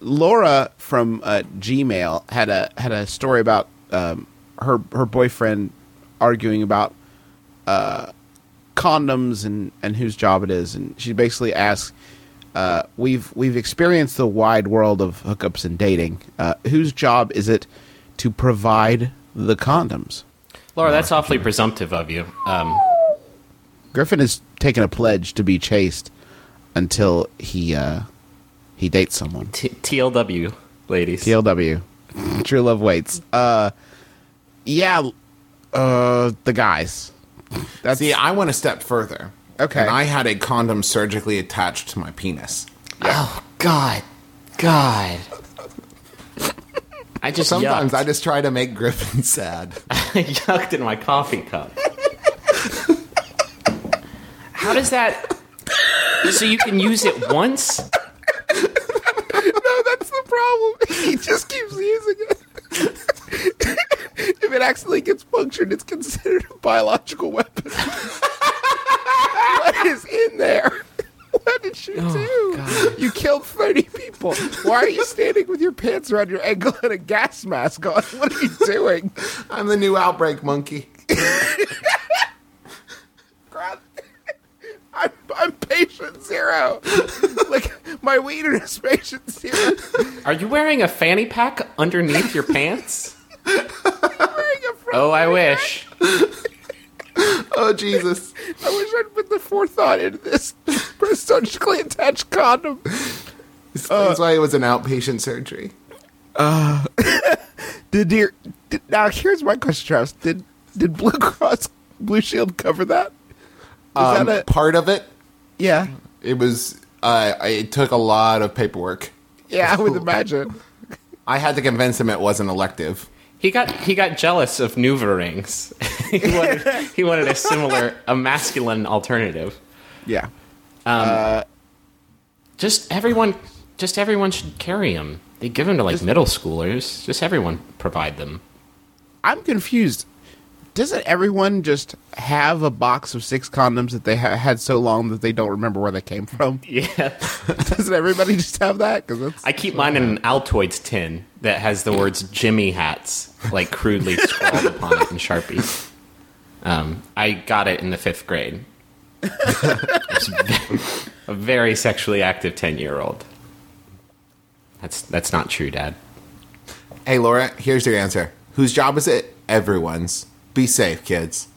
Laura from uh, Gmail had a had a story about um, her her boyfriend arguing about uh, condoms and, and whose job it is, and she basically asks, uh, "We've we've experienced the wide world of hookups and dating. Uh, whose job is it to provide the condoms?" Laura, that's awfully presumptive of you. Um, Griffin has taken a pledge to be chaste until he uh, he dates someone. T- TLW, ladies. TLW. True love waits. Uh, yeah, uh, the guys. That's See, I went a step further. Okay. And I had a condom surgically attached to my penis. Oh God, God. I just Sometimes yucked. I just try to make Griffin sad. I yucked in my coffee cup. How does that? So you can use it once? no, that's the problem. He just keeps using it. if it accidentally gets punctured, it's considered a biological weapon. what is in there? What did you oh, do? You killed 30 people. Why are you standing with your pants around your ankle and a gas mask on? What are you doing? I'm the new outbreak monkey. God. I'm, I'm patient zero. Like, my wiener is patient zero. Are you wearing a fanny pack underneath your pants? Wearing a front Oh, I wish. Oh, Jesus. I wish I'd put the forethought into this surgically attached condom. That's why it was an outpatient surgery. Did your did, now? Here's my question, Travis. Did did Blue Cross Blue Shield cover that? Is Um, that a part of it, yeah? it was, uh, it took a lot of paperwork. Yeah, I would imagine. I had to convince him it wasn't elective. He got he got jealous of Nuva rings. he wanted he wanted a similar a masculine alternative. Yeah, Just everyone just everyone should carry them. They give them to like middle schoolers. Just everyone provide them. I'm confused. Doesn't everyone just have a box of six condoms that they ha- had so long that they don't remember where they came from? Yeah. Doesn't everybody just have that? Because that's I keep mine in an Altoids tin that has the words Jimmy hats like crudely scrawled upon it in Sharpie. Um, I got it in the fifth grade. A very sexually active ten year old. That's that's not true, Dad. Hey, Laura, here's your answer. Whose job is it? Everyone's. Be safe, kids.